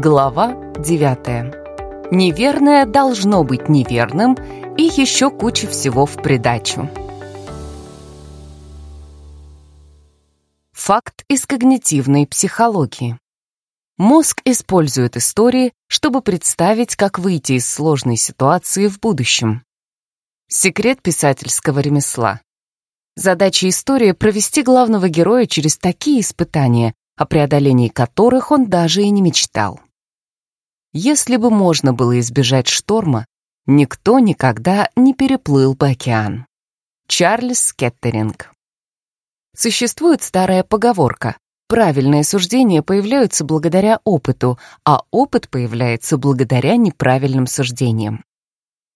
Глава 9. Неверное должно быть неверным и еще куча всего в придачу. Факт из когнитивной психологии. Мозг использует истории, чтобы представить, как выйти из сложной ситуации в будущем. Секрет писательского ремесла. Задача истории — провести главного героя через такие испытания, о преодолении которых он даже и не мечтал. Если бы можно было избежать шторма, никто никогда не переплыл бы океан. Чарльз Кеттеринг Существует старая поговорка «Правильные суждения появляются благодаря опыту, а опыт появляется благодаря неправильным суждениям».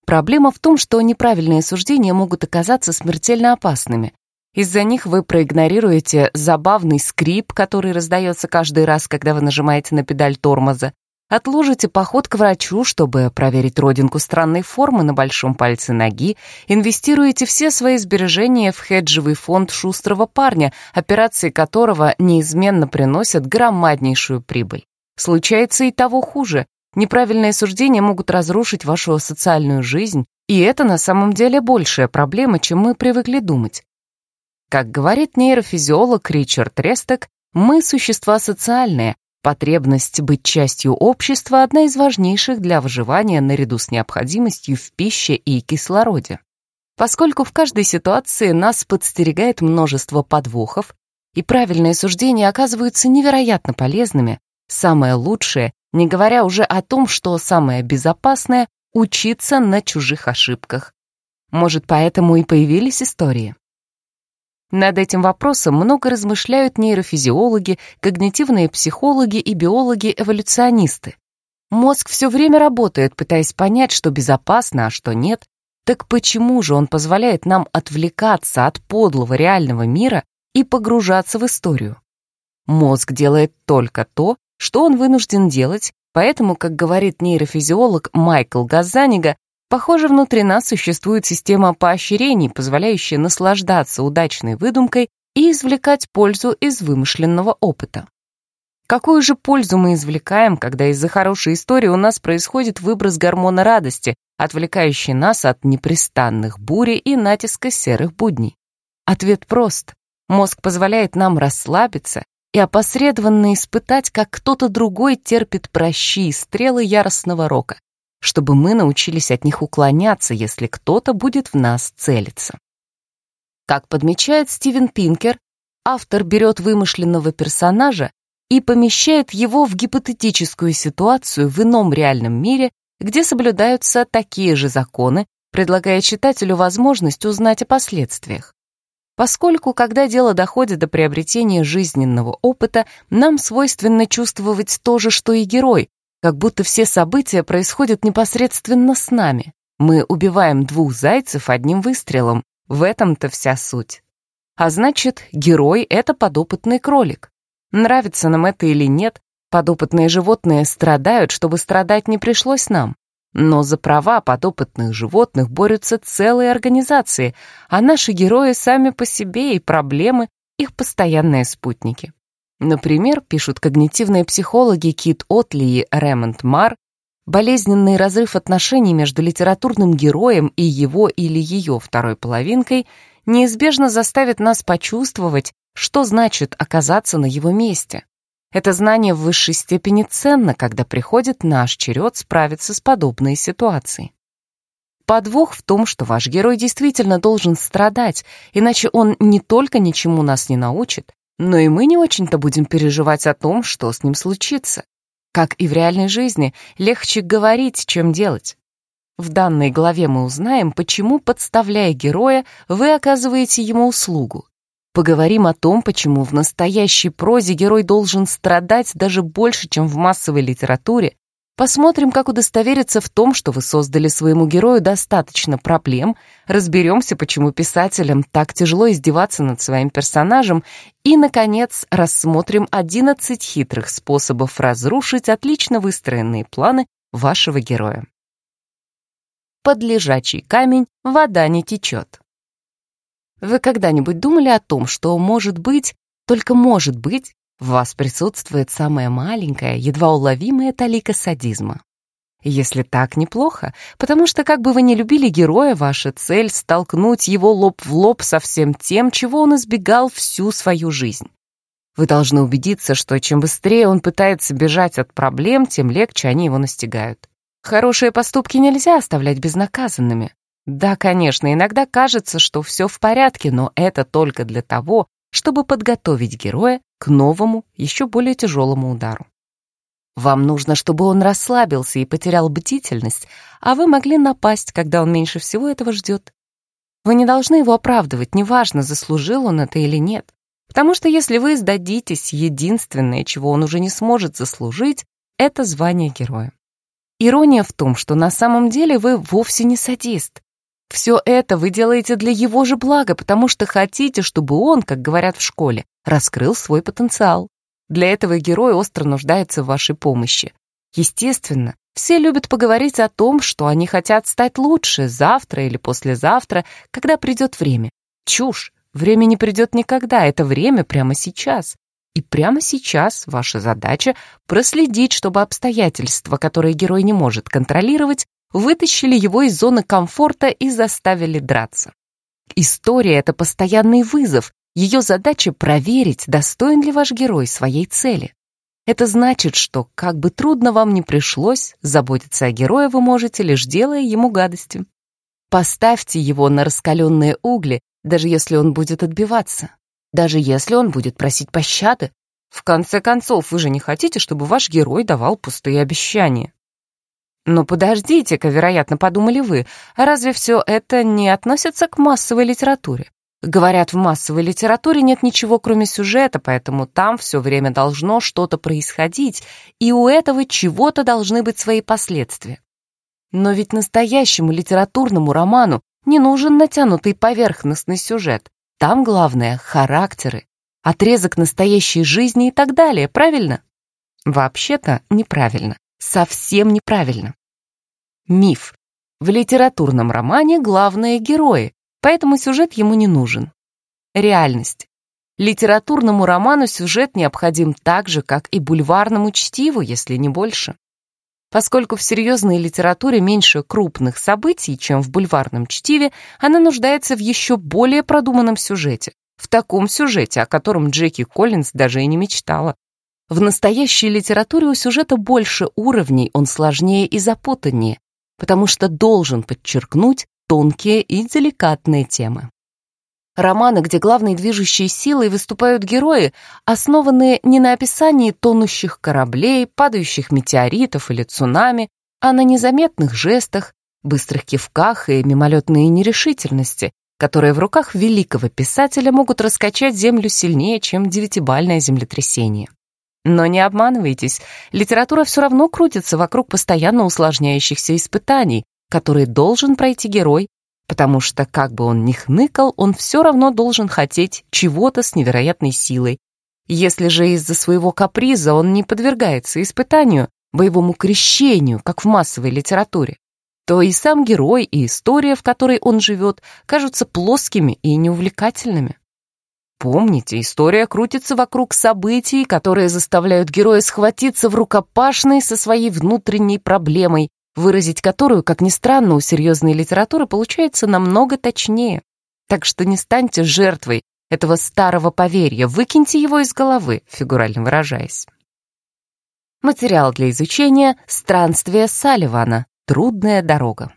Проблема в том, что неправильные суждения могут оказаться смертельно опасными, из-за них вы проигнорируете забавный скрип, который раздается каждый раз, когда вы нажимаете на педаль тормоза, отложите поход к врачу, чтобы проверить родинку странной формы на большом пальце ноги, инвестируете все свои сбережения в хеджевый фонд шустрого парня, операции которого неизменно приносят громаднейшую прибыль. Случается и того хуже. Неправильные суждения могут разрушить вашу социальную жизнь, и это на самом деле большая проблема, чем мы привыкли думать. Как говорит нейрофизиолог Ричард Рестек, мы существа социальные. Потребность быть частью общества – одна из важнейших для выживания наряду с необходимостью в пище и кислороде. Поскольку в каждой ситуации нас подстерегает множество подвохов, и правильные суждения оказываются невероятно полезными, самое лучшее, не говоря уже о том, что самое безопасное – учиться на чужих ошибках. Может, поэтому и появились истории. Над этим вопросом много размышляют нейрофизиологи, когнитивные психологи и биологи-эволюционисты. Мозг все время работает, пытаясь понять, что безопасно, а что нет. Так почему же он позволяет нам отвлекаться от подлого реального мира и погружаться в историю? Мозг делает только то, что он вынужден делать, поэтому, как говорит нейрофизиолог Майкл Газанига, Похоже, внутри нас существует система поощрений, позволяющая наслаждаться удачной выдумкой и извлекать пользу из вымышленного опыта. Какую же пользу мы извлекаем, когда из-за хорошей истории у нас происходит выброс гормона радости, отвлекающий нас от непрестанных бури и натиска серых будней? Ответ прост. Мозг позволяет нам расслабиться и опосредованно испытать, как кто-то другой терпит прощи и стрелы яростного рока, чтобы мы научились от них уклоняться, если кто-то будет в нас целиться. Как подмечает Стивен Пинкер, автор берет вымышленного персонажа и помещает его в гипотетическую ситуацию в ином реальном мире, где соблюдаются такие же законы, предлагая читателю возможность узнать о последствиях. Поскольку, когда дело доходит до приобретения жизненного опыта, нам свойственно чувствовать то же, что и герой, как будто все события происходят непосредственно с нами. Мы убиваем двух зайцев одним выстрелом. В этом-то вся суть. А значит, герой — это подопытный кролик. Нравится нам это или нет, подопытные животные страдают, чтобы страдать не пришлось нам. Но за права подопытных животных борются целые организации, а наши герои сами по себе и проблемы — их постоянные спутники. Например, пишут когнитивные психологи Кит Отли и Ремонд Мар, болезненный разрыв отношений между литературным героем и его или ее второй половинкой неизбежно заставит нас почувствовать, что значит оказаться на его месте. Это знание в высшей степени ценно, когда приходит наш черед справиться с подобной ситуацией. Подвох в том, что ваш герой действительно должен страдать, иначе он не только ничему нас не научит, но и мы не очень-то будем переживать о том, что с ним случится. Как и в реальной жизни, легче говорить, чем делать. В данной главе мы узнаем, почему, подставляя героя, вы оказываете ему услугу. Поговорим о том, почему в настоящей прозе герой должен страдать даже больше, чем в массовой литературе, Посмотрим, как удостовериться в том, что вы создали своему герою достаточно проблем, разберемся, почему писателям так тяжело издеваться над своим персонажем, и, наконец, рассмотрим 11 хитрых способов разрушить отлично выстроенные планы вашего героя. Под лежачий камень вода не течет. Вы когда-нибудь думали о том, что, может быть, только может быть, В вас присутствует самая маленькая, едва уловимая талика садизма. Если так, неплохо, потому что, как бы вы ни любили героя, ваша цель — столкнуть его лоб в лоб со всем тем, чего он избегал всю свою жизнь. Вы должны убедиться, что чем быстрее он пытается бежать от проблем, тем легче они его настигают. Хорошие поступки нельзя оставлять безнаказанными. Да, конечно, иногда кажется, что все в порядке, но это только для того, чтобы подготовить героя к новому, еще более тяжелому удару. Вам нужно, чтобы он расслабился и потерял бдительность, а вы могли напасть, когда он меньше всего этого ждет. Вы не должны его оправдывать, неважно, заслужил он это или нет. Потому что если вы сдадитесь, единственное, чего он уже не сможет заслужить, это звание героя. Ирония в том, что на самом деле вы вовсе не садист. Все это вы делаете для его же блага, потому что хотите, чтобы он, как говорят в школе, раскрыл свой потенциал. Для этого герой остро нуждается в вашей помощи. Естественно, все любят поговорить о том, что они хотят стать лучше завтра или послезавтра, когда придет время. Чушь. Время не придет никогда, это время прямо сейчас. И прямо сейчас ваша задача проследить, чтобы обстоятельства, которые герой не может контролировать, вытащили его из зоны комфорта и заставили драться. История — это постоянный вызов, ее задача проверить, достоин ли ваш герой своей цели. Это значит, что, как бы трудно вам ни пришлось, заботиться о герое вы можете, лишь делая ему гадости. Поставьте его на раскаленные угли, даже если он будет отбиваться, даже если он будет просить пощады. В конце концов, вы же не хотите, чтобы ваш герой давал пустые обещания. Но подождите-ка, вероятно, подумали вы, а разве все это не относится к массовой литературе? Говорят, в массовой литературе нет ничего, кроме сюжета, поэтому там все время должно что-то происходить, и у этого чего-то должны быть свои последствия. Но ведь настоящему литературному роману не нужен натянутый поверхностный сюжет. Там главное — характеры, отрезок настоящей жизни и так далее, правильно? Вообще-то неправильно. Совсем неправильно. Миф. В литературном романе главные герои, поэтому сюжет ему не нужен. Реальность. Литературному роману сюжет необходим так же, как и бульварному чтиву, если не больше. Поскольку в серьезной литературе меньше крупных событий, чем в бульварном чтиве, она нуждается в еще более продуманном сюжете. В таком сюжете, о котором Джеки Коллинз даже и не мечтала. В настоящей литературе у сюжета больше уровней, он сложнее и запутаннее, потому что должен подчеркнуть тонкие и деликатные темы. Романы, где главной движущей силой выступают герои, основаны не на описании тонущих кораблей, падающих метеоритов или цунами, а на незаметных жестах, быстрых кивках и мимолетной нерешительности, которые в руках великого писателя могут раскачать землю сильнее, чем девятибальное землетрясение. Но не обманывайтесь, литература все равно крутится вокруг постоянно усложняющихся испытаний, который должен пройти герой, потому что, как бы он ни хныкал, он все равно должен хотеть чего-то с невероятной силой. Если же из-за своего каприза он не подвергается испытанию, боевому крещению, как в массовой литературе, то и сам герой, и история, в которой он живет, кажутся плоскими и неувлекательными. Помните, история крутится вокруг событий, которые заставляют героя схватиться в рукопашной со своей внутренней проблемой, выразить которую, как ни странно, у серьезной литературы получается намного точнее. Так что не станьте жертвой этого старого поверья, выкиньте его из головы, фигурально выражаясь. Материал для изучения «Странствие Салливана. Трудная дорога».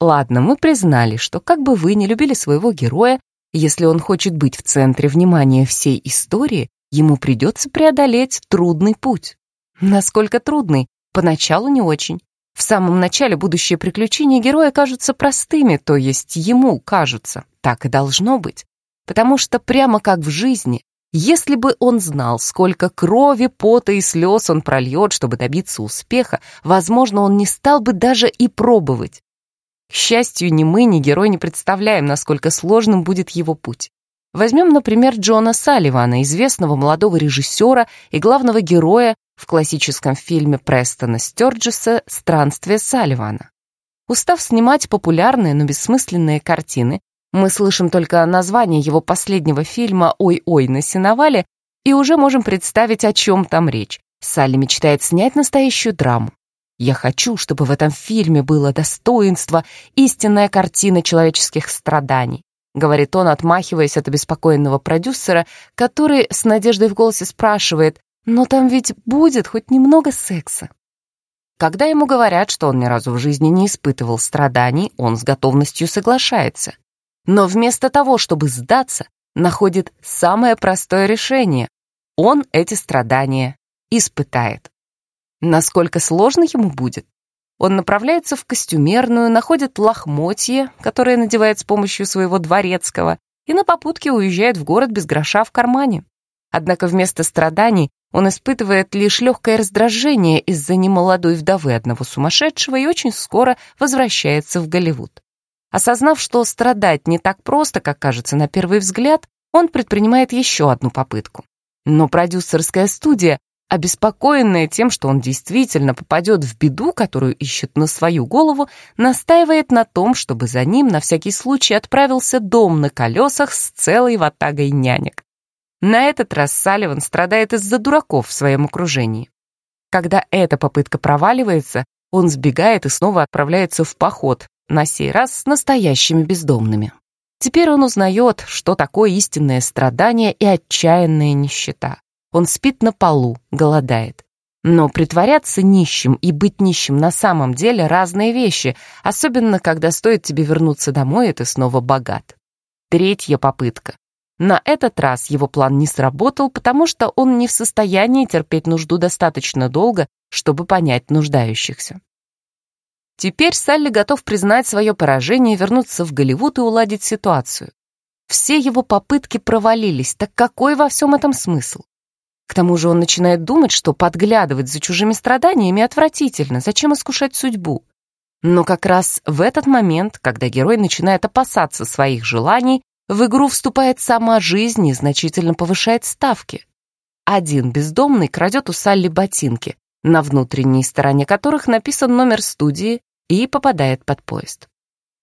Ладно, мы признали, что как бы вы не любили своего героя, если он хочет быть в центре внимания всей истории, ему придется преодолеть трудный путь. Насколько трудный, Поначалу не очень. В самом начале будущие приключения героя кажутся простыми, то есть ему кажутся. Так и должно быть. Потому что прямо как в жизни, если бы он знал, сколько крови, пота и слез он прольет, чтобы добиться успеха, возможно, он не стал бы даже и пробовать. К счастью, ни мы, ни герой не представляем, насколько сложным будет его путь. Возьмем, например, Джона Салливана, известного молодого режиссера и главного героя в классическом фильме Престона Стёрджеса «Странствие Салливана». Устав снимать популярные, но бессмысленные картины, мы слышим только название его последнего фильма «Ой-ой» на сеновале, и уже можем представить, о чем там речь. Салли мечтает снять настоящую драму. Я хочу, чтобы в этом фильме было достоинство, истинная картина человеческих страданий. Говорит он, отмахиваясь от обеспокоенного продюсера, который с надеждой в голосе спрашивает, «Но там ведь будет хоть немного секса». Когда ему говорят, что он ни разу в жизни не испытывал страданий, он с готовностью соглашается. Но вместо того, чтобы сдаться, находит самое простое решение. Он эти страдания испытает. Насколько сложно ему будет? Он направляется в костюмерную, находит лохмотье, которое надевает с помощью своего дворецкого, и на попутке уезжает в город без гроша в кармане. Однако вместо страданий он испытывает лишь легкое раздражение из-за немолодой вдовы одного сумасшедшего и очень скоро возвращается в Голливуд. Осознав, что страдать не так просто, как кажется на первый взгляд, он предпринимает еще одну попытку. Но продюсерская студия, обеспокоенная тем, что он действительно попадет в беду, которую ищет на свою голову, настаивает на том, чтобы за ним на всякий случай отправился дом на колесах с целой ватагой нянек. На этот раз Салливан страдает из-за дураков в своем окружении. Когда эта попытка проваливается, он сбегает и снова отправляется в поход, на сей раз с настоящими бездомными. Теперь он узнает, что такое истинное страдание и отчаянная нищета. Он спит на полу, голодает. Но притворяться нищим и быть нищим на самом деле разные вещи, особенно когда стоит тебе вернуться домой, и ты снова богат. Третья попытка. На этот раз его план не сработал, потому что он не в состоянии терпеть нужду достаточно долго, чтобы понять нуждающихся. Теперь Салли готов признать свое поражение, вернуться в Голливуд и уладить ситуацию. Все его попытки провалились, так какой во всем этом смысл? К тому же он начинает думать, что подглядывать за чужими страданиями отвратительно, зачем искушать судьбу? Но как раз в этот момент, когда герой начинает опасаться своих желаний, в игру вступает сама жизнь и значительно повышает ставки. Один бездомный крадет у Салли ботинки, на внутренней стороне которых написан номер студии и попадает под поезд.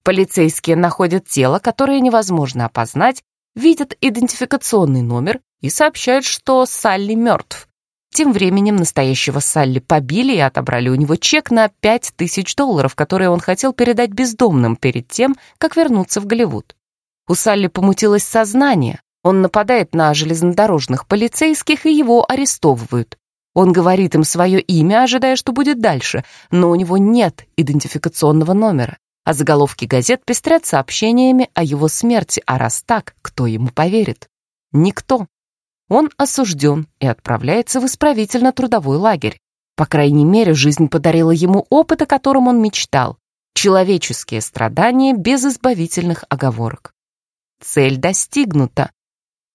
Полицейские находят тело, которое невозможно опознать, видят идентификационный номер и сообщают, что Салли мертв. Тем временем настоящего Салли побили и отобрали у него чек на 5000 долларов, которые он хотел передать бездомным перед тем, как вернуться в Голливуд. У Салли помутилось сознание. Он нападает на железнодорожных полицейских, и его арестовывают. Он говорит им свое имя, ожидая, что будет дальше, но у него нет идентификационного номера, а заголовки газет пестрят сообщениями о его смерти, а раз так, кто ему поверит? Никто. Он осужден и отправляется в исправительно-трудовой лагерь. По крайней мере, жизнь подарила ему опыт, о котором он мечтал. Человеческие страдания без избавительных оговорок. Цель достигнута.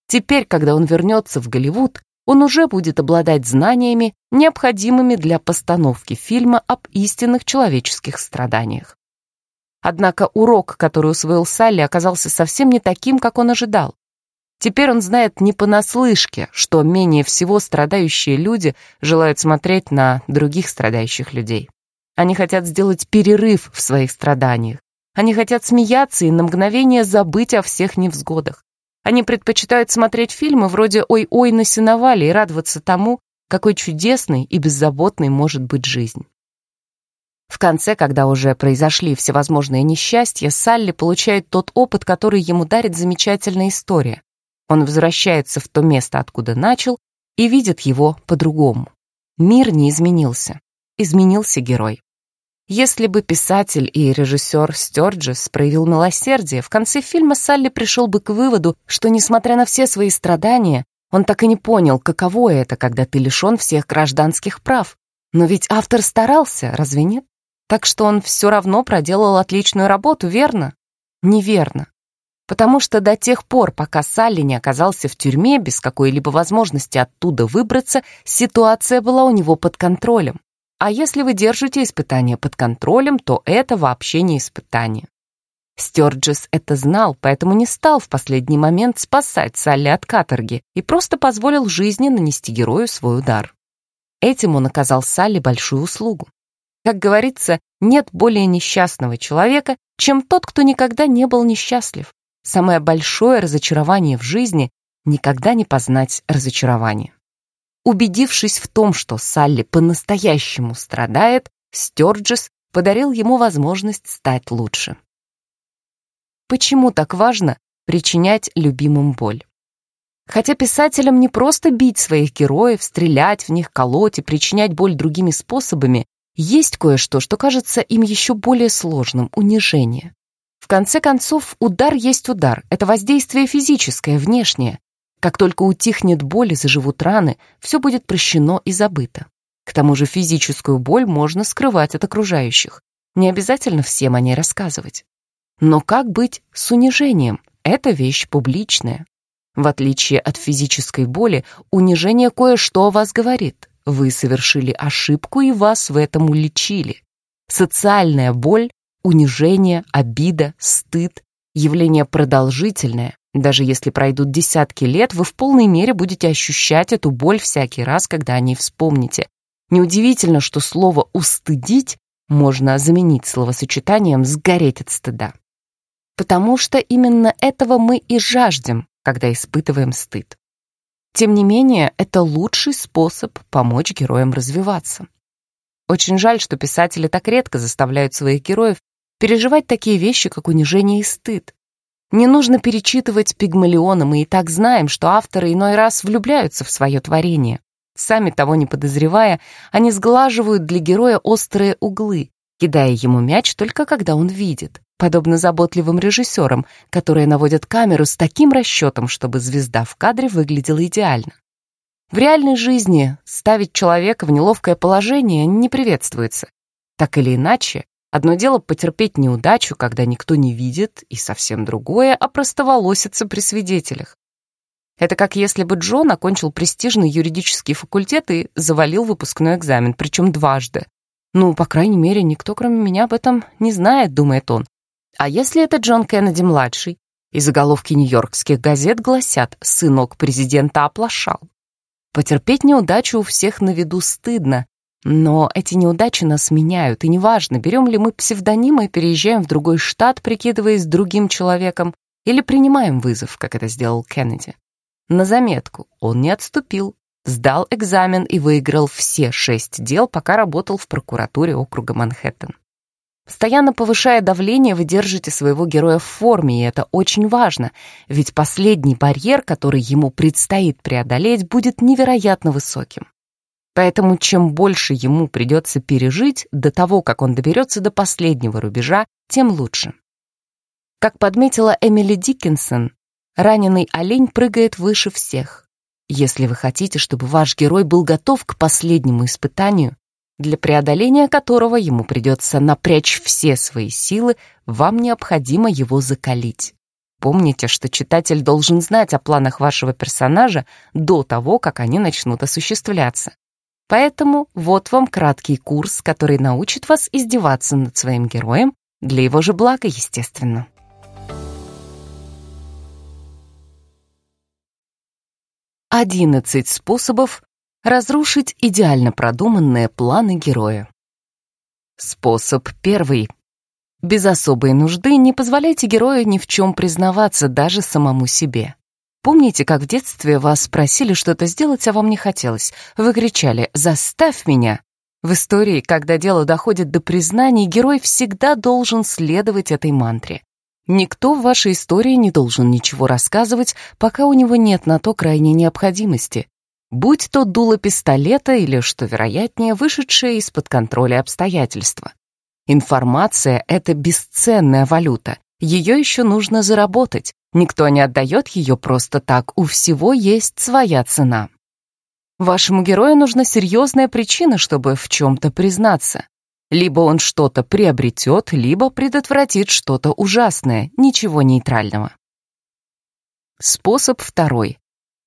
Теперь, когда он вернется в Голливуд, он уже будет обладать знаниями, необходимыми для постановки фильма об истинных человеческих страданиях. Однако урок, который усвоил Салли, оказался совсем не таким, как он ожидал. Теперь он знает не понаслышке, что менее всего страдающие люди желают смотреть на других страдающих людей. Они хотят сделать перерыв в своих страданиях, они хотят смеяться и на мгновение забыть о всех невзгодах. Они предпочитают смотреть фильмы вроде «Ой-ой» на сеновале и радоваться тому, какой чудесной и беззаботной может быть жизнь. В конце, когда уже произошли всевозможные несчастья, Салли получает тот опыт, который ему дарит замечательная история. Он возвращается в то место, откуда начал, и видит его по-другому. Мир не изменился. Изменился герой. Если бы писатель и режиссер Стёрджес проявил милосердие, в конце фильма Салли пришел бы к выводу, что, несмотря на все свои страдания, он так и не понял, каково это, когда ты лишен всех гражданских прав. Но ведь автор старался, разве нет? Так что он все равно проделал отличную работу, верно? Неверно. Потому что до тех пор, пока Салли не оказался в тюрьме без какой-либо возможности оттуда выбраться, ситуация была у него под контролем. А если вы держите испытание под контролем, то это вообще не испытание. Стёрджес это знал, поэтому не стал в последний момент спасать Салли от каторги и просто позволил жизни нанести герою свой удар. Этим он оказал Салли большую услугу. Как говорится, нет более несчастного человека, чем тот, кто никогда не был несчастлив. Самое большое разочарование в жизни никогда не познать разочарования. Убедившись в том, что Салли по-настоящему страдает, Стёрджес подарил ему возможность стать лучше. Почему так важно причинять любимым боль? Хотя писателям не просто бить своих героев, стрелять в них, колоть и причинять боль другими способами, есть кое-что, что кажется им еще более сложным — унижение. В конце концов, удар есть удар. Это воздействие физическое, внешнее. Как только утихнет боль и заживут раны, все будет прощено и забыто. К тому же физическую боль можно скрывать от окружающих. Не обязательно всем о ней рассказывать. Но как быть с унижением? Это вещь публичная. В отличие от физической боли, унижение кое-что о вас говорит. Вы совершили ошибку, и вас в этом уличили. Социальная боль, унижение, обида, стыд — явление продолжительное. Даже если пройдут десятки лет, вы в полной мере будете ощущать эту боль всякий раз, когда о ней вспомните. Неудивительно, что слово «устыдить» можно заменить словосочетанием «сгореть от стыда». Потому что именно этого мы и жаждем, когда испытываем стыд. Тем не менее, это лучший способ помочь героям развиваться. Очень жаль, что писатели так редко заставляют своих героев переживать такие вещи, как унижение и стыд. Не нужно перечитывать Пигмалиона, мы и так знаем, что авторы иной раз влюбляются в свое творение. Сами того не подозревая, они сглаживают для героя острые углы, кидая ему мяч только когда он видит подобно заботливым режиссерам, которые наводят камеру с таким расчетом, чтобы звезда в кадре выглядела идеально. В реальной жизни ставить человека в неловкое положение не приветствуется. Так или иначе, одно дело потерпеть неудачу, когда никто не видит, и совсем другое — опростоволоситься при свидетелях. Это как если бы Джон окончил престижный юридический факультет и завалил выпускной экзамен, причем дважды. Ну, по крайней мере, никто, кроме меня, об этом не знает, думает он. А если это Джон Кеннеди-младший? И заголовки нью-йоркских газет гласят «Сынок президента оплошал». Потерпеть неудачу у всех на виду стыдно, но эти неудачи нас меняют, и неважно, берем ли мы псевдоним и переезжаем в другой штат, прикидываясь другим человеком, или принимаем вызов, как это сделал Кеннеди. На заметку, он не отступил, сдал экзамен и выиграл все шесть дел, пока работал в прокуратуре округа Манхэттен. Постоянно повышая давление, вы держите своего героя в форме, и это очень важно, ведь последний барьер, который ему предстоит преодолеть, будет невероятно высоким. Поэтому чем больше ему придется пережить до того, как он доберется до последнего рубежа, тем лучше. Как подметила Эмили Диккенсон, раненый олень прыгает выше всех. Если вы хотите, чтобы ваш герой был готов к последнему испытанию, для преодоления которого ему придется напрячь все свои силы, вам необходимо его закалить. Помните, что читатель должен знать о планах вашего персонажа до того, как они начнут осуществляться. Поэтому вот вам краткий курс, который научит вас издеваться над своим героем, для его же блага, естественно. Одиннадцать способов Разрушить идеально продуманные планы героя. Способ первый. Без особой нужды не позволяйте герою ни в чем признаваться даже самому себе. Помните, как в детстве вас просили что-то сделать, а вам не хотелось? Вы кричали «Заставь меня!» В истории, когда дело доходит до признаний, герой всегда должен следовать этой мантре. Никто в вашей истории не должен ничего рассказывать, пока у него нет на то крайней необходимости будь то дуло пистолета или, что вероятнее, вышедшее из-под контроля обстоятельства. Информация — это бесценная валюта, ее еще нужно заработать, никто не отдает ее просто так, у всего есть своя цена. Вашему герою нужна серьезная причина, чтобы в чем-то признаться. Либо он что-то приобретет, либо предотвратит что-то ужасное, ничего нейтрального. Способ второй.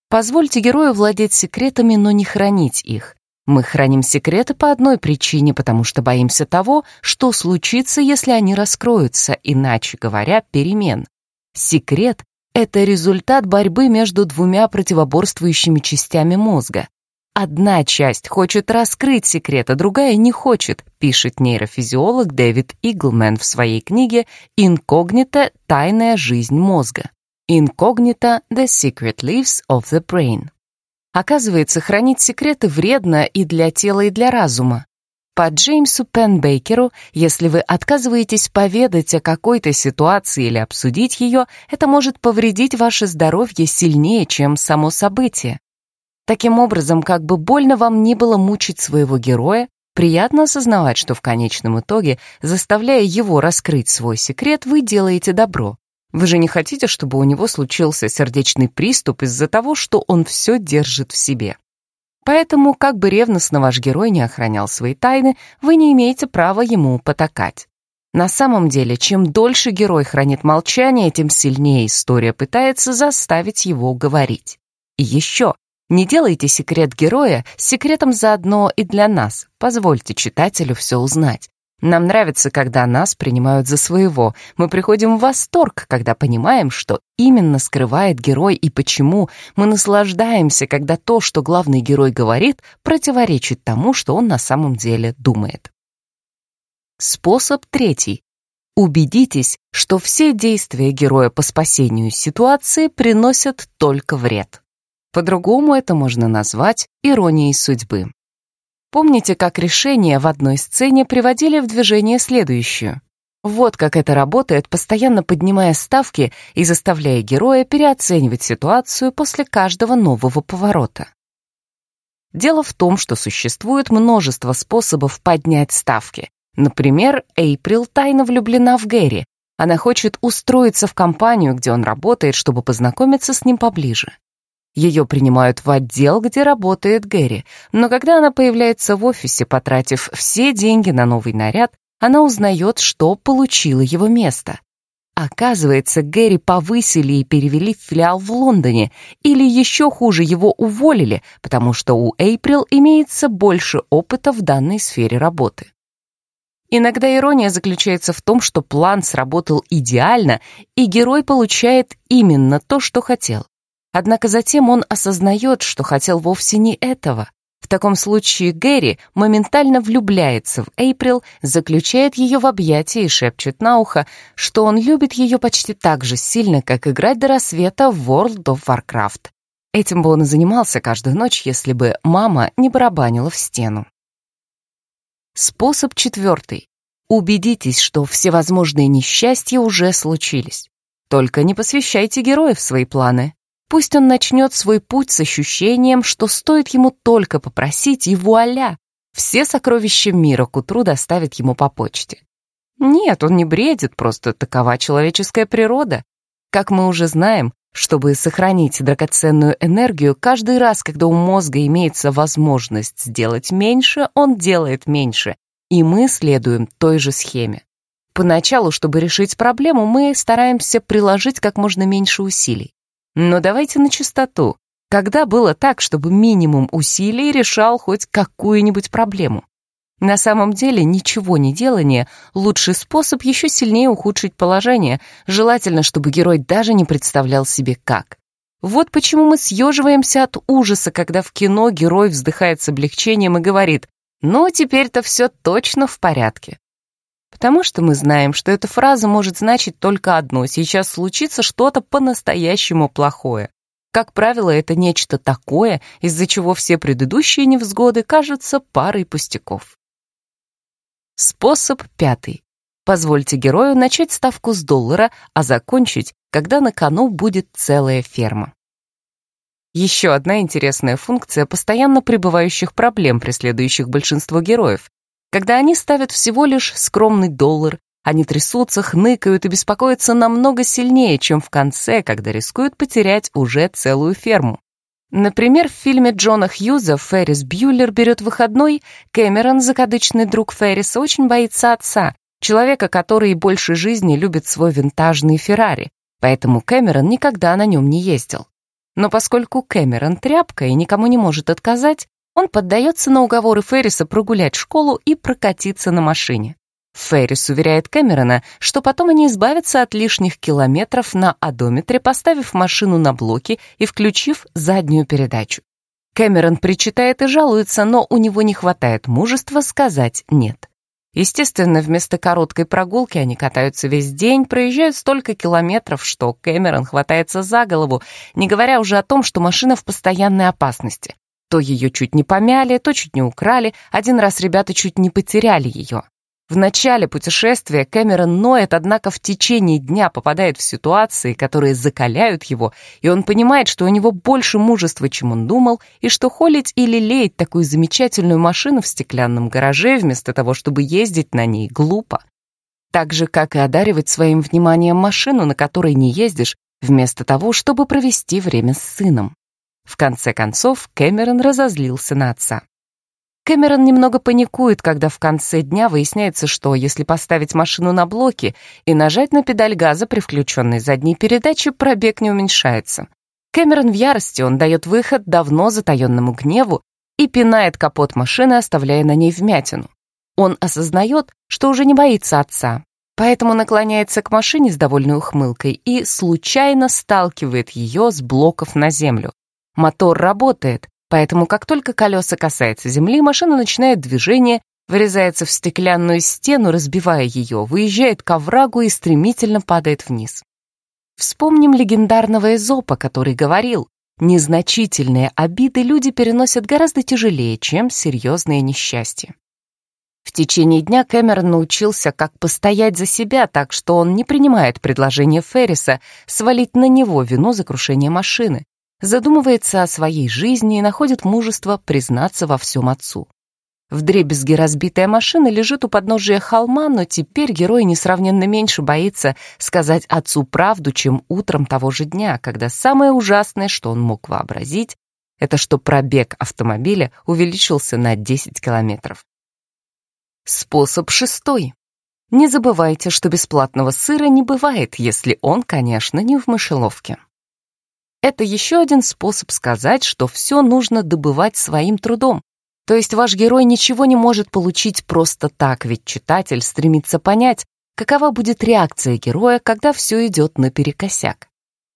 Позвольте герою владеть секретами, но не хранить их. Мы храним секреты по одной причине, потому что боимся того, что случится, если они раскроются, иначе говоря, перемен. Секрет — это результат борьбы между двумя противоборствующими частями мозга. Одна часть хочет раскрыть секрет, а другая не хочет, пишет нейрофизиолог Дэвид Иглмен в своей книге «Инкогнито. Тайная жизнь мозга». Incognito – The Secret Lives of the Brain. Оказывается, хранить секреты вредно и для тела, и для разума. По Джеймсу Пенбейкеру, если вы отказываетесь поведать о какой-то ситуации или обсудить ее, это может повредить ваше здоровье сильнее, чем само событие. Таким образом, как бы больно вам ни было мучить своего героя, приятно осознавать, что в конечном итоге, заставляя его раскрыть свой секрет, вы делаете добро. Вы же не хотите, чтобы у него случился сердечный приступ из-за того, что он все держит в себе. Поэтому, как бы ревностно ваш герой не охранял свои тайны, вы не имеете права ему потакать. На самом деле, чем дольше герой хранит молчание, тем сильнее история пытается заставить его говорить. И еще, не делайте секрет героя секретом заодно и для нас. Позвольте читателю все узнать. Нам нравится, когда нас принимают за своего. Мы приходим в восторг, когда понимаем, что именно скрывает герой и почему. Мы наслаждаемся, когда то, что главный герой говорит, противоречит тому, что он на самом деле думает. Способ третий. Убедитесь, что все действия героя по спасению ситуации приносят только вред. По-другому это можно назвать иронией судьбы. Помните, как решения в одной сцене приводили в движение следующую? Вот как это работает, постоянно поднимая ставки и заставляя героя переоценивать ситуацию после каждого нового поворота. Дело в том, что существует множество способов поднять ставки. Например, Эйприл тайно влюблена в Гэри. Она хочет устроиться в компанию, где он работает, чтобы познакомиться с ним поближе. Ее принимают в отдел, где работает Гэри, но когда она появляется в офисе, потратив все деньги на новый наряд, она узнает, что получила его место. Оказывается, Гэри повысили и перевели в филиал в Лондоне, или еще хуже, его уволили, потому что у Эйприл имеется больше опыта в данной сфере работы. Иногда ирония заключается в том, что план сработал идеально, и герой получает именно то, что хотел. Однако затем он осознает, что хотел вовсе не этого. В таком случае Гэри моментально влюбляется в Эйприл, заключает ее в объятия и шепчет на ухо, что он любит ее почти так же сильно, как играть до рассвета в World of Warcraft. Этим бы он и занимался каждую ночь, если бы мама не барабанила в стену. Способ четвертый. Убедитесь, что всевозможные несчастья уже случились. Только не посвящайте героев свои планы. Пусть он начнет свой путь с ощущением, что стоит ему только попросить, и вуаля, все сокровища мира к утру доставят ему по почте. Нет, он не бредит, просто такова человеческая природа. Как мы уже знаем, чтобы сохранить драгоценную энергию, каждый раз, когда у мозга имеется возможность сделать меньше, он делает меньше, и мы следуем той же схеме. Поначалу, чтобы решить проблему, мы стараемся приложить как можно меньше усилий. Но давайте на чистоту. Когда было так, чтобы минимум усилий решал хоть какую-нибудь проблему? На самом деле ничего не делание – лучший способ еще сильнее ухудшить положение, желательно, чтобы герой даже не представлял себе как. Вот почему мы съеживаемся от ужаса, когда в кино герой вздыхает с облегчением и говорит «Ну, теперь-то все точно в порядке». Потому что мы знаем, что эта фраза может значить только одно – сейчас случится что-то по-настоящему плохое. Как правило, это нечто такое, из-за чего все предыдущие невзгоды кажутся парой пустяков. Способ пятый. Позвольте герою начать ставку с доллара, а закончить, когда на кону будет целая ферма. Еще одна интересная функция постоянно пребывающих проблем, преследующих большинство героев, когда они ставят всего лишь скромный доллар, они трясутся, хныкают и беспокоятся намного сильнее, чем в конце, когда рискуют потерять уже целую ферму. Например, в фильме Джона Хьюза «Феррис Бьюлер берет выходной» Кэмерон, закадычный друг Ферриса, очень боится отца, человека, который больше жизни любит свой винтажный Феррари, поэтому Кэмерон никогда на нем не ездил. Но поскольку Кэмерон тряпка и никому не может отказать, он поддается на уговоры Ферриса прогулять школу и прокатиться на машине. Феррис уверяет Кэмерона, что потом они избавятся от лишних километров на одометре, поставив машину на блоки и включив заднюю передачу. Кэмерон причитает и жалуется, но у него не хватает мужества сказать «нет». Естественно, вместо короткой прогулки они катаются весь день, проезжают столько километров, что Кэмерон хватается за голову, не говоря уже о том, что машина в постоянной опасности. То ее чуть не помяли, то чуть не украли, один раз ребята чуть не потеряли ее. В начале путешествия Кэмерон ноет, однако в течение дня попадает в ситуации, которые закаляют его, и он понимает, что у него больше мужества, чем он думал, и что холить или леять такую замечательную машину в стеклянном гараже, вместо того, чтобы ездить на ней, глупо. Так же, как и одаривать своим вниманием машину, на которой не ездишь, вместо того, чтобы провести время с сыном. В конце концов, Кэмерон разозлился на отца. Кэмерон немного паникует, когда в конце дня выясняется, что если поставить машину на блоки и нажать на педаль газа при включенной задней передаче, пробег не уменьшается. Кэмерон в ярости, он дает выход давно затаенному гневу и пинает капот машины, оставляя на ней вмятину. Он осознает, что уже не боится отца, поэтому наклоняется к машине с довольной ухмылкой и случайно сталкивает ее с блоков на землю. Мотор работает, Поэтому, как только колеса касаются земли, машина начинает движение, вырезается в стеклянную стену, разбивая ее, выезжает к оврагу и стремительно падает вниз. Вспомним легендарного Эзопа, который говорил, незначительные обиды люди переносят гораздо тяжелее, чем серьезные несчастья. В течение дня Кэмерон научился, как постоять за себя, так что он не принимает предложение Ферриса свалить на него вину за крушение машины, задумывается о своей жизни и находит мужество признаться во всем отцу. В дребезге разбитая машина лежит у подножия холма, но теперь герой несравненно меньше боится сказать отцу правду, чем утром того же дня, когда самое ужасное, что он мог вообразить, это что пробег автомобиля увеличился на 10 километров. Способ шестой. Не забывайте, что бесплатного сыра не бывает, если он, конечно, не в мышеловке. Это еще один способ сказать, что все нужно добывать своим трудом. То есть ваш герой ничего не может получить просто так, ведь читатель стремится понять, какова будет реакция героя, когда все идет наперекосяк.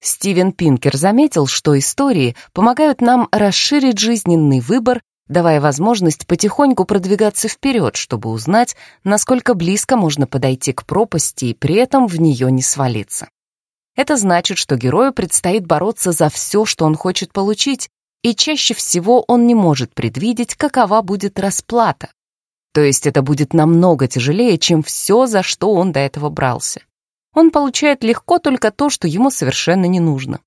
Стивен Пинкер заметил, что истории помогают нам расширить жизненный выбор, давая возможность потихоньку продвигаться вперед, чтобы узнать, насколько близко можно подойти к пропасти и при этом в нее не свалиться. Это значит, что герою предстоит бороться за все, что он хочет получить, и чаще всего он не может предвидеть, какова будет расплата. То есть это будет намного тяжелее, чем все, за что он до этого брался. Он получает легко только то, что ему совершенно не нужно.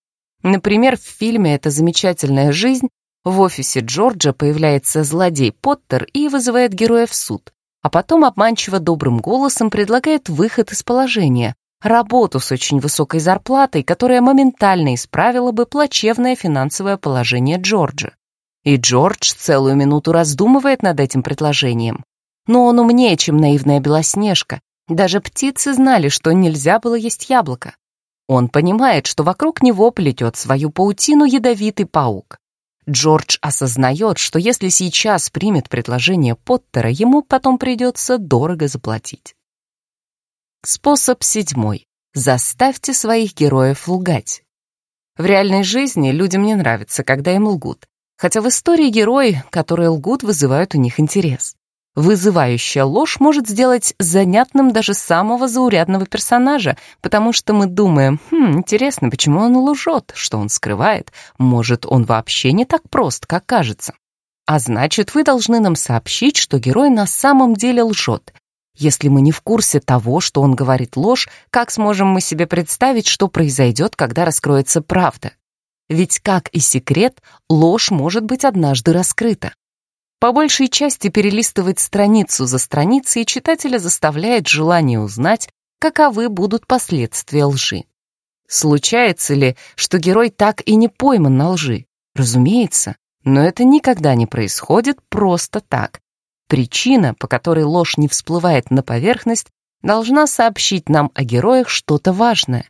Например, в фильме «Это замечательная жизнь» в офисе Джорджа появляется злодей Поттер и вызывает героя в суд, а потом обманчиво добрым голосом предлагает выход из положения, работу с очень высокой зарплатой, которая моментально исправила бы плачевное финансовое положение Джорджа. И Джордж целую минуту раздумывает над этим предложением. Но он умнее, чем наивная Белоснежка. Даже птицы знали, что нельзя было есть яблоко. Он понимает, что вокруг него плетет свою паутину ядовитый паук. Джордж осознает, что если сейчас примет предложение Поттера, ему потом придется дорого заплатить. Способ седьмой. Заставьте своих героев лгать. В реальной жизни людям не нравится, когда им лгут, хотя в истории герои, которые лгут, вызывают у них интерес. Вызывающая ложь может сделать занятным даже самого заурядного персонажа, потому что мы думаем, хм, интересно, почему он лжет, что он скрывает, может, он вообще не так прост, как кажется. А значит, вы должны нам сообщить, что герой на самом деле лжет, если мы не в курсе того, что он говорит ложь, как сможем мы себе представить, что произойдет, когда раскроется правда? Ведь, как и секрет, ложь может быть однажды раскрыта. По большей части перелистывать страницу за страницей читателя заставляет желание узнать, каковы будут последствия лжи. Случается ли, что герой так и не пойман на лжи? Разумеется, но это никогда не происходит просто так. Причина, по которой ложь не всплывает на поверхность, должна сообщить нам о героях что-то важное.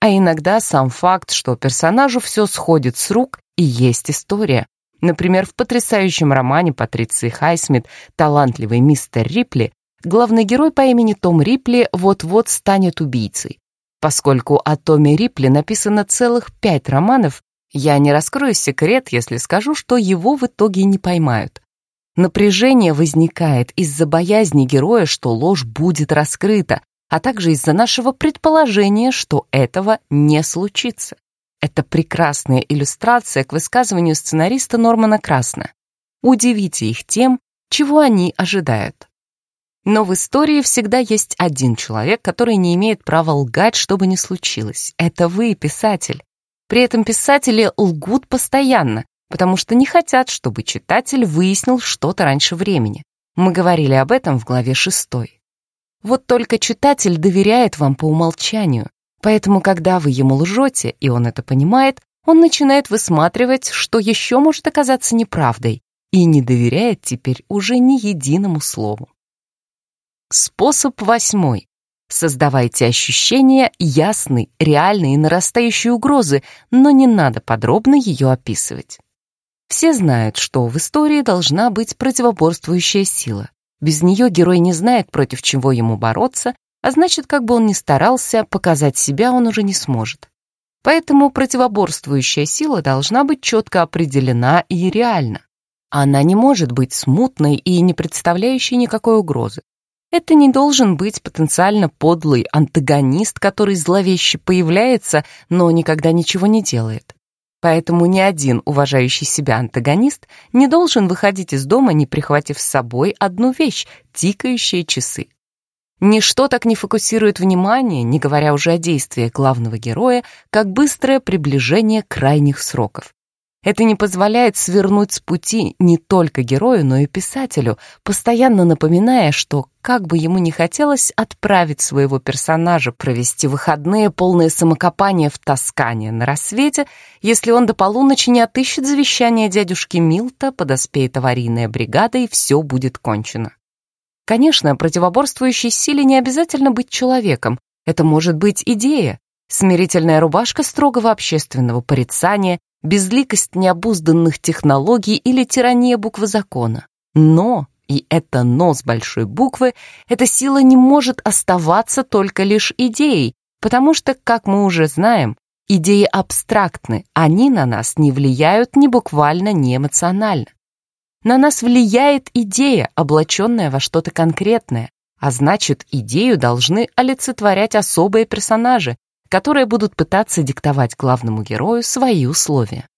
А иногда сам факт, что персонажу все сходит с рук, и есть история. Например, в потрясающем романе Патриции Хайсмит «Талантливый мистер Рипли» главный герой по имени Том Рипли вот-вот станет убийцей. Поскольку о Томе Рипли написано целых пять романов, я не раскрою секрет, если скажу, что его в итоге не поймают. Напряжение возникает из-за боязни героя, что ложь будет раскрыта, а также из-за нашего предположения, что этого не случится. Это прекрасная иллюстрация к высказыванию сценариста Нормана Красна. Удивите их тем, чего они ожидают. Но в истории всегда есть один человек, который не имеет права лгать, что бы ни случилось. Это вы, писатель. При этом писатели лгут постоянно, потому что не хотят, чтобы читатель выяснил что-то раньше времени. Мы говорили об этом в главе 6. Вот только читатель доверяет вам по умолчанию, поэтому когда вы ему лжете, и он это понимает, он начинает высматривать, что еще может оказаться неправдой, и не доверяет теперь уже ни единому слову. Способ восьмой. Создавайте ощущение ясной, реальной и нарастающей угрозы, но не надо подробно ее описывать. Все знают, что в истории должна быть противоборствующая сила. Без нее герой не знает, против чего ему бороться, а значит, как бы он ни старался, показать себя он уже не сможет. Поэтому противоборствующая сила должна быть четко определена и реальна. Она не может быть смутной и не представляющей никакой угрозы. Это не должен быть потенциально подлый антагонист, который зловеще появляется, но никогда ничего не делает. Поэтому ни один уважающий себя антагонист не должен выходить из дома, не прихватив с собой одну вещь — тикающие часы. Ничто так не фокусирует внимание, не говоря уже о действиях главного героя, как быстрое приближение крайних сроков. Это не позволяет свернуть с пути не только герою, но и писателю, постоянно напоминая, что, как бы ему ни хотелось отправить своего персонажа провести выходные полные самокопания в Тоскане на рассвете, если он до полуночи не отыщет завещание дядюшки Милта, подоспеет аварийная бригада и все будет кончено. Конечно, противоборствующей силе не обязательно быть человеком, это может быть идея, смирительная рубашка строгого общественного порицания, безликость необузданных технологий или тирания буквы закона. Но, и это «но» с большой буквы, эта сила не может оставаться только лишь идеей, потому что, как мы уже знаем, идеи абстрактны, они на нас не влияют ни буквально, ни эмоционально. На нас влияет идея, облаченная во что-то конкретное, а значит, идею должны олицетворять особые персонажи, которые будут пытаться диктовать главному герою свои условия.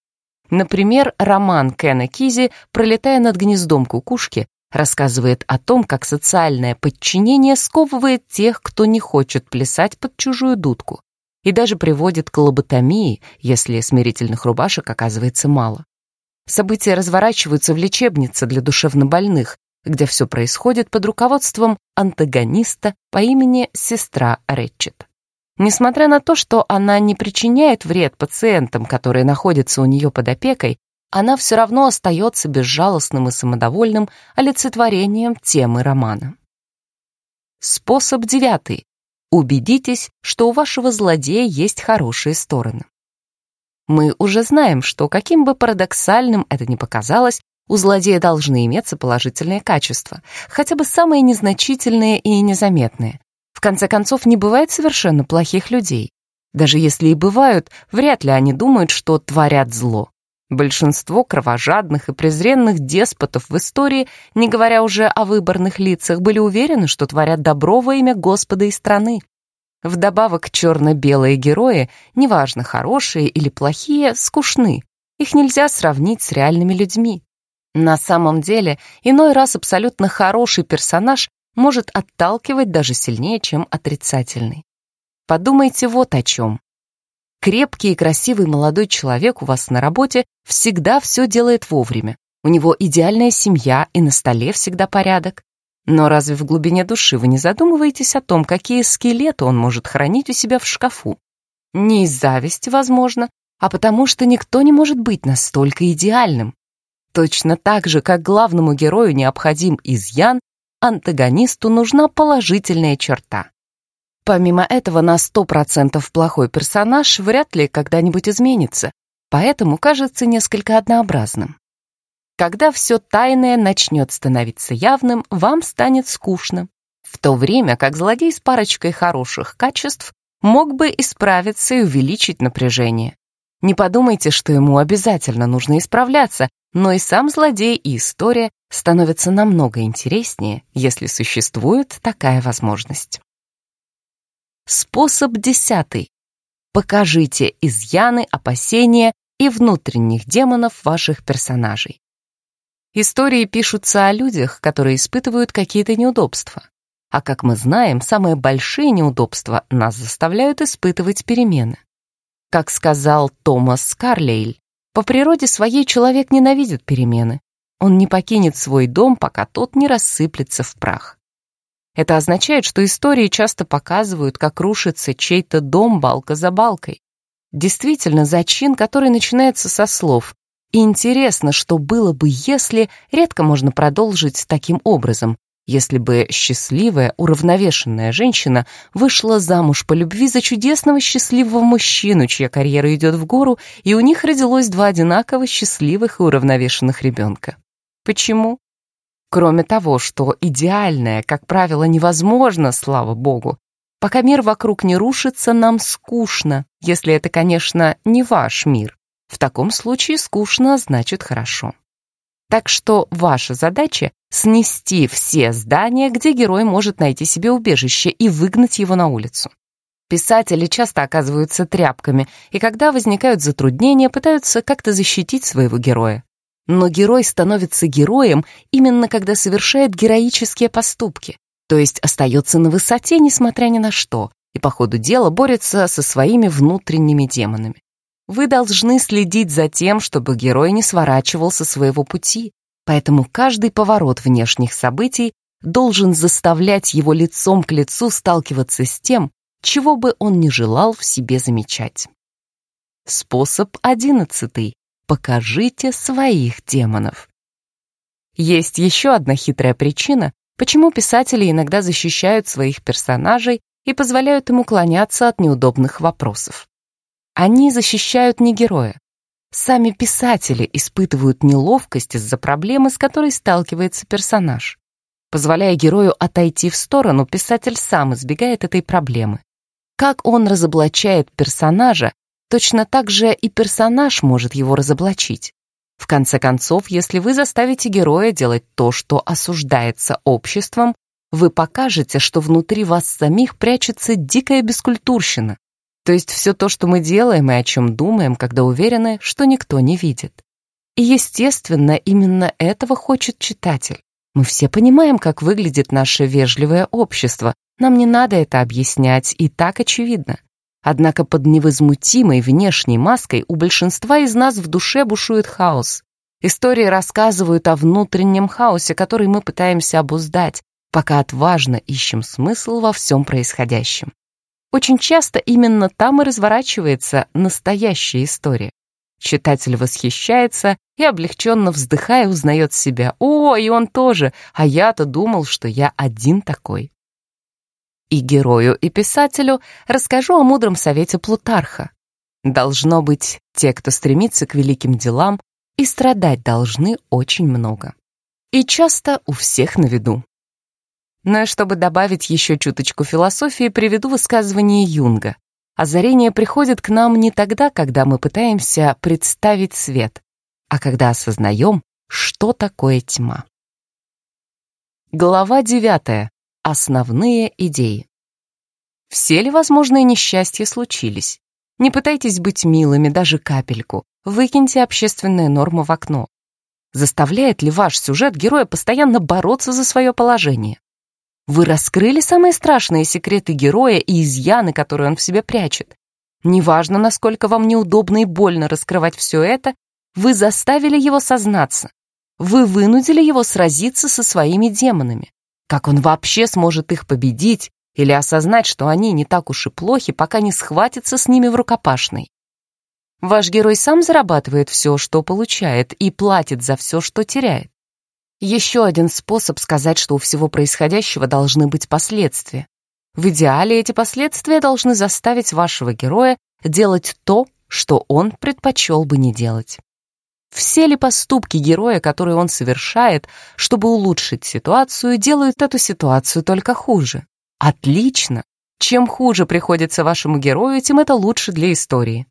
Например, роман Кена Кизи «Пролетая над гнездом кукушки» рассказывает о том, как социальное подчинение сковывает тех, кто не хочет плясать под чужую дудку, и даже приводит к лоботомии, если смирительных рубашек оказывается мало. События разворачиваются в лечебнице для душевнобольных, где все происходит под руководством антагониста по имени сестра Рэтчет. Несмотря на то, что она не причиняет вред пациентам, которые находятся у нее под опекой, она все равно остается безжалостным и самодовольным олицетворением темы романа. Способ девятый. Убедитесь, что у вашего злодея есть хорошие стороны. Мы уже знаем, что каким бы парадоксальным это ни показалось, у злодея должны иметься положительные качества, хотя бы самые незначительные и незаметные. В конце концов, не бывает совершенно плохих людей. Даже если и бывают, вряд ли они думают, что творят зло. Большинство кровожадных и презренных деспотов в истории, не говоря уже о выборных лицах, были уверены, что творят добро во имя Господа и страны. Вдобавок черно-белые герои, неважно, хорошие или плохие, скучны. Их нельзя сравнить с реальными людьми. На самом деле, иной раз абсолютно хороший персонаж может отталкивать даже сильнее, чем отрицательный. Подумайте вот о чем. Крепкий и красивый молодой человек у вас на работе всегда все делает вовремя. У него идеальная семья и на столе всегда порядок. Но разве в глубине души вы не задумываетесь о том, какие скелеты он может хранить у себя в шкафу? Не из зависти, возможно, а потому что никто не может быть настолько идеальным. Точно так же, как главному герою необходим изъян, антагонисту нужна положительная черта. Помимо этого, на 100% плохой персонаж вряд ли когда-нибудь изменится, поэтому кажется несколько однообразным. Когда все тайное начнет становиться явным, вам станет скучно, в то время как злодей с парочкой хороших качеств мог бы исправиться и увеличить напряжение. Не подумайте, что ему обязательно нужно исправляться, но и сам злодей и история становятся намного интереснее, если существует такая возможность. Способ десятый. Покажите изъяны, опасения и внутренних демонов ваших персонажей. Истории пишутся о людях, которые испытывают какие-то неудобства. А как мы знаем, самые большие неудобства нас заставляют испытывать перемены. Как сказал Томас Карлейль, по природе своей человек ненавидит перемены. Он не покинет свой дом, пока тот не рассыплется в прах. Это означает, что истории часто показывают, как рушится чей-то дом балка за балкой. Действительно, зачин, который начинается со слов «интересно, что было бы, если...» редко можно продолжить таким образом если бы счастливая, уравновешенная женщина вышла замуж по любви за чудесного счастливого мужчину, чья карьера идет в гору, и у них родилось два одинаково счастливых и уравновешенных ребенка. Почему? Кроме того, что идеальное, как правило, невозможно, слава богу, пока мир вокруг не рушится, нам скучно, если это, конечно, не ваш мир. В таком случае скучно значит хорошо. Так что ваша задача — снести все здания, где герой может найти себе убежище, и выгнать его на улицу. Писатели часто оказываются тряпками, и когда возникают затруднения, пытаются как-то защитить своего героя. Но герой становится героем именно когда совершает героические поступки, то есть остается на высоте, несмотря ни на что, и по ходу дела борется со своими внутренними демонами. Вы должны следить за тем, чтобы герой не сворачивал со своего пути, поэтому каждый поворот внешних событий должен заставлять его лицом к лицу сталкиваться с тем, чего бы он не желал в себе замечать. Способ одиннадцатый. Покажите своих демонов. Есть еще одна хитрая причина, почему писатели иногда защищают своих персонажей и позволяют им уклоняться от неудобных вопросов. Они защищают не героя. Сами писатели испытывают неловкость из-за проблемы, с которой сталкивается персонаж. Позволяя герою отойти в сторону, писатель сам избегает этой проблемы. Как он разоблачает персонажа, точно так же и персонаж может его разоблачить. В конце концов, если вы заставите героя делать то, что осуждается обществом, вы покажете, что внутри вас самих прячется дикая бескультурщина, то есть все то, что мы делаем и о чем думаем, когда уверены, что никто не видит. И, естественно, именно этого хочет читатель. Мы все понимаем, как выглядит наше вежливое общество. Нам не надо это объяснять, и так очевидно. Однако под невозмутимой внешней маской у большинства из нас в душе бушует хаос. Истории рассказывают о внутреннем хаосе, который мы пытаемся обуздать, пока отважно ищем смысл во всем происходящем. Очень часто именно там и разворачивается настоящая история. Читатель восхищается и, облегченно вздыхая, узнает себя. «О, и он тоже! А я-то думал, что я один такой». И герою, и писателю расскажу о мудром совете Плутарха. Должно быть, те, кто стремится к великим делам, и страдать должны очень много. И часто у всех на виду. Но чтобы добавить еще чуточку философии, приведу высказывание Юнга. Озарение приходит к нам не тогда, когда мы пытаемся представить свет, а когда осознаем, что такое тьма. Глава 9. Основные идеи. Все ли возможные несчастья случились? Не пытайтесь быть милыми даже капельку. Выкиньте общественные нормы в окно. Заставляет ли ваш сюжет героя постоянно бороться за свое положение? Вы раскрыли самые страшные секреты героя и изъяны, которые он в себе прячет. Неважно, насколько вам неудобно и больно раскрывать все это, вы заставили его сознаться. Вы вынудили его сразиться со своими демонами. Как он вообще сможет их победить или осознать, что они не так уж и плохи, пока не схватится с ними в рукопашной? Ваш герой сам зарабатывает все, что получает, и платит за все, что теряет. Еще один способ сказать, что у всего происходящего должны быть последствия. В идеале эти последствия должны заставить вашего героя делать то, что он предпочел бы не делать. Все ли поступки героя, которые он совершает, чтобы улучшить ситуацию, делают эту ситуацию только хуже? Отлично! Чем хуже приходится вашему герою, тем это лучше для истории.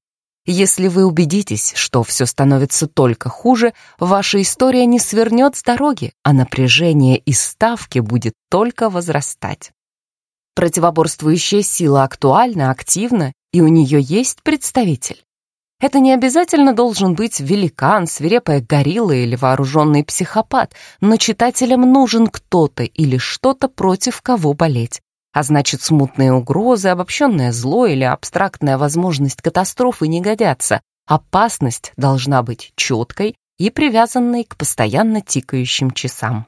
Если вы убедитесь, что все становится только хуже, ваша история не свернет с дороги, а напряжение и ставки будет только возрастать. Противоборствующая сила актуальна, активна, и у нее есть представитель. Это не обязательно должен быть великан, свирепая горилла или вооруженный психопат, но читателям нужен кто-то или что-то, против кого болеть. А значит, смутные угрозы, обобщенное зло или абстрактная возможность катастрофы не годятся. Опасность должна быть четкой и привязанной к постоянно тикающим часам.